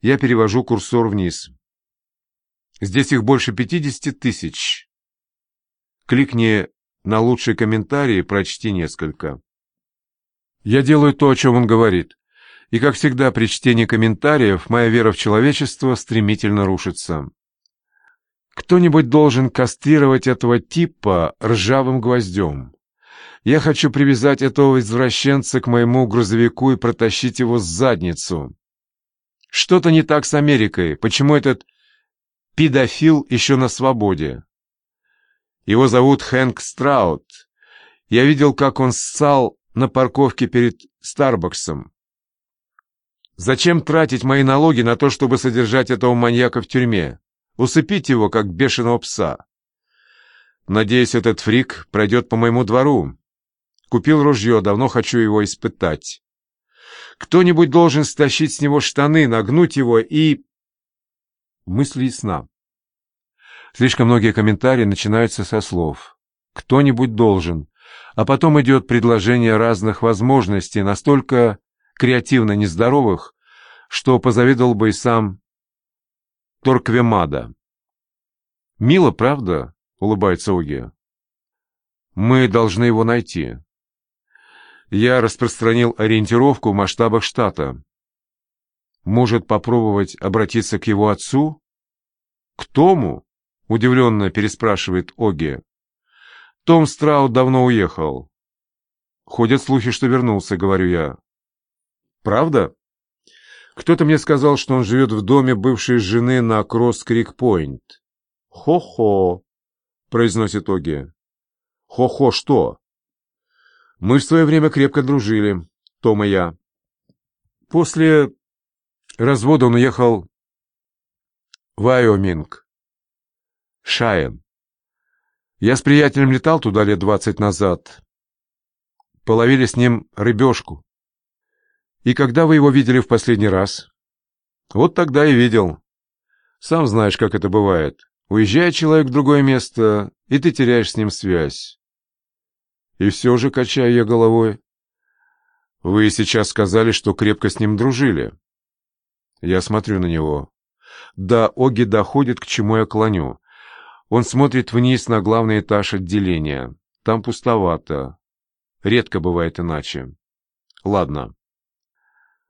Я перевожу курсор вниз. Здесь их больше 50 тысяч. Кликни на лучший комментарий и прочти несколько. Я делаю то, о чем он говорит. И, как всегда, при чтении комментариев моя вера в человечество стремительно рушится. Кто-нибудь должен кастрировать этого типа ржавым гвоздем. Я хочу привязать этого извращенца к моему грузовику и протащить его с задницу. Что-то не так с Америкой. Почему этот педофил еще на свободе? Его зовут Хэнк Страут. Я видел, как он ссал на парковке перед Старбаксом. Зачем тратить мои налоги на то, чтобы содержать этого маньяка в тюрьме? Усыпить его, как бешеного пса. Надеюсь, этот фрик пройдет по моему двору. Купил ружье, давно хочу его испытать. Кто-нибудь должен стащить с него штаны, нагнуть его и... Мысли и сна. Слишком многие комментарии начинаются со слов «кто-нибудь должен», а потом идет предложение разных возможностей, настолько креативно нездоровых, что позавидовал бы и сам Торквемада. «Мило, правда?» — улыбается Оги. «Мы должны его найти». Я распространил ориентировку в масштабах штата. Может попробовать обратиться к его отцу? К Тому? Удивленно переспрашивает Оги. Том Страут давно уехал. Ходят слухи, что вернулся, говорю я. Правда? Кто-то мне сказал, что он живет в доме бывшей жены на Кросс-Крик-Пойнт. Хо-хо, произносит Оги. Хо-хо что? Мы в свое время крепко дружили, Том и я. После развода он уехал в Вайоминг. Шайен. Я с приятелем летал туда лет двадцать назад. Половили с ним рыбешку. И когда вы его видели в последний раз? Вот тогда и видел. Сам знаешь, как это бывает. Уезжает человек в другое место, и ты теряешь с ним связь. И все же, качаю я головой, вы сейчас сказали, что крепко с ним дружили. Я смотрю на него. Да, Оги доходит, к чему я клоню. Он смотрит вниз на главный этаж отделения. Там пустовато. Редко бывает иначе. Ладно.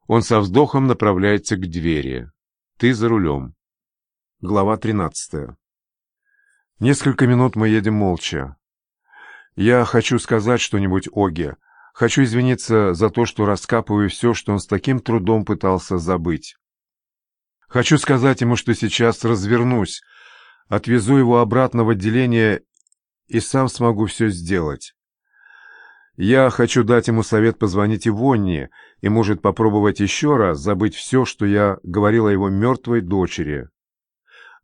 Он со вздохом направляется к двери. Ты за рулем. Глава 13. Несколько минут мы едем молча. Я хочу сказать что-нибудь Оге. Хочу извиниться за то, что раскапываю все, что он с таким трудом пытался забыть. Хочу сказать ему, что сейчас развернусь, Отвезу его обратно в отделение и сам смогу все сделать. Я хочу дать ему совет позвонить Ивонне и, может, попробовать еще раз забыть все, что я говорил о его мертвой дочери.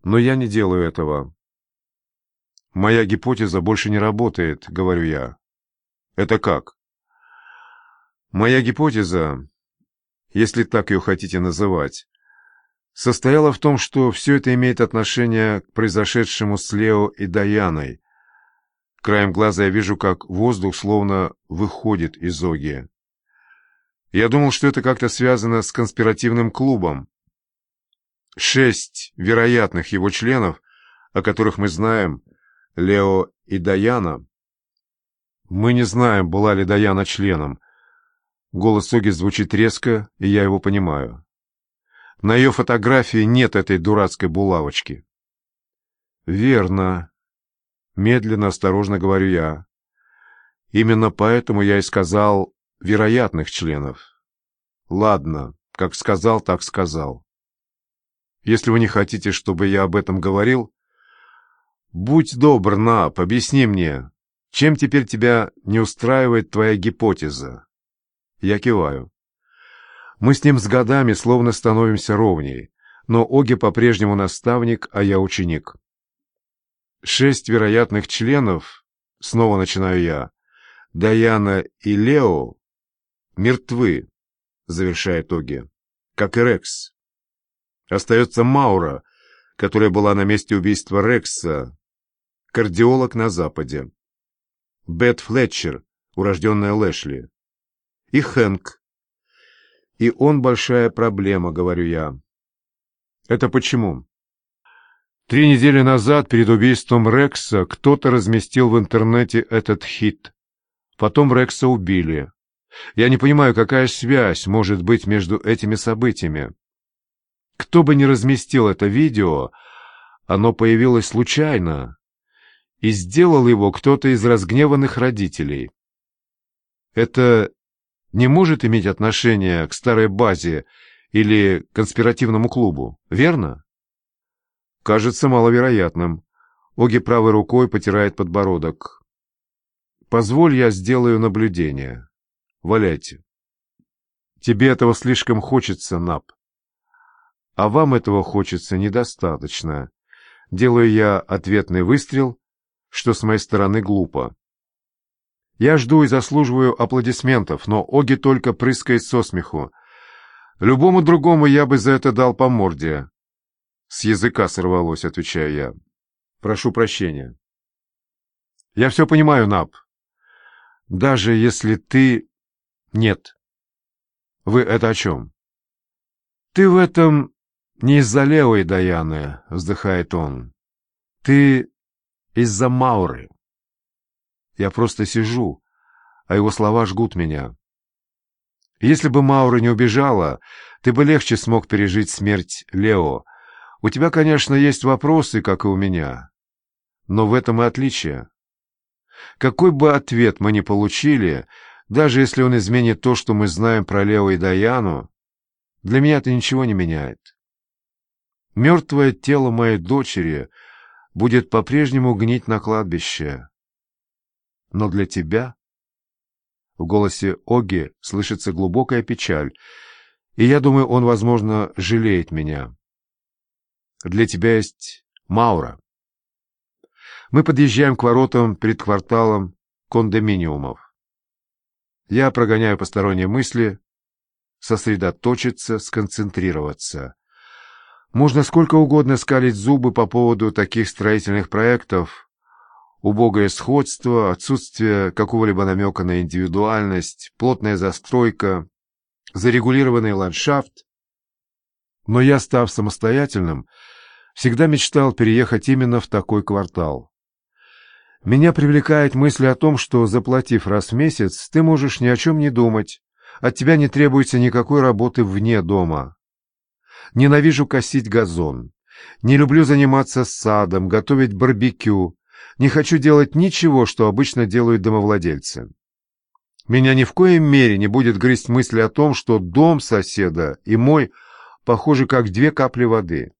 Но я не делаю этого. Моя гипотеза больше не работает, говорю я. Это как? Моя гипотеза, если так ее хотите называть, состояла в том, что все это имеет отношение к произошедшему с Лео и Даяной. Краем глаза я вижу, как воздух словно выходит из Оги. Я думал, что это как-то связано с конспиративным клубом. Шесть вероятных его членов, о которых мы знаем, Лео и Даяна. Мы не знаем, была ли Даяна членом. Голос Оги звучит резко, и я его понимаю. На ее фотографии нет этой дурацкой булавочки. Верно. Медленно, осторожно говорю я. Именно поэтому я и сказал вероятных членов. Ладно, как сказал, так сказал. Если вы не хотите, чтобы я об этом говорил, будь добр, Нап, объясни мне, чем теперь тебя не устраивает твоя гипотеза? Я киваю. Мы с ним с годами словно становимся ровнее, но Оги по-прежнему наставник, а я ученик. Шесть вероятных членов, снова начинаю я, Даяна и Лео, мертвы, завершает Оги, как и Рекс. Остается Маура, которая была на месте убийства Рекса, кардиолог на Западе. Бет Флетчер, урожденная Лэшли. И Хэнк, и он большая проблема, говорю я. Это почему? Три недели назад, перед убийством Рекса, кто-то разместил в интернете этот хит. Потом Рекса убили. Я не понимаю, какая связь может быть между этими событиями. Кто бы ни разместил это видео, оно появилось случайно, и сделал его кто-то из разгневанных родителей. Это не может иметь отношения к старой базе или конспиративному клубу, верно? Кажется маловероятным. Оги правой рукой потирает подбородок. Позволь, я сделаю наблюдение. Валяйте. Тебе этого слишком хочется, Нап. А вам этого хочется недостаточно. Делаю я ответный выстрел, что с моей стороны глупо. Я жду и заслуживаю аплодисментов, но Оги только прыскает со смеху. Любому другому я бы за это дал по морде. С языка сорвалось, отвечаю я. Прошу прощения. Я все понимаю, Нап. Даже если ты... Нет. Вы это о чем? Ты в этом не из-за левой Даяны, вздыхает он. Ты из-за Мауры. Я просто сижу, а его слова жгут меня. Если бы Маура не убежала, ты бы легче смог пережить смерть Лео. У тебя, конечно, есть вопросы, как и у меня. Но в этом и отличие. Какой бы ответ мы ни получили, даже если он изменит то, что мы знаем про Лео и Даяну, для меня это ничего не меняет. Мертвое тело моей дочери будет по-прежнему гнить на кладбище. Но для тебя... В голосе Оги слышится глубокая печаль, и я думаю, он, возможно, жалеет меня. Для тебя есть Маура. Мы подъезжаем к воротам перед кварталом кондоминиумов. Я прогоняю посторонние мысли, сосредоточиться, сконцентрироваться. Можно сколько угодно скалить зубы по поводу таких строительных проектов, убогое сходство, отсутствие какого-либо намека на индивидуальность, плотная застройка, зарегулированный ландшафт. Но я, став самостоятельным, всегда мечтал переехать именно в такой квартал. Меня привлекает мысль о том, что, заплатив раз в месяц, ты можешь ни о чем не думать, от тебя не требуется никакой работы вне дома. Ненавижу косить газон, не люблю заниматься садом, готовить барбекю, не хочу делать ничего, что обычно делают домовладельцы. Меня ни в коем мере не будет грызть мысль о том, что дом соседа и мой похожи как две капли воды.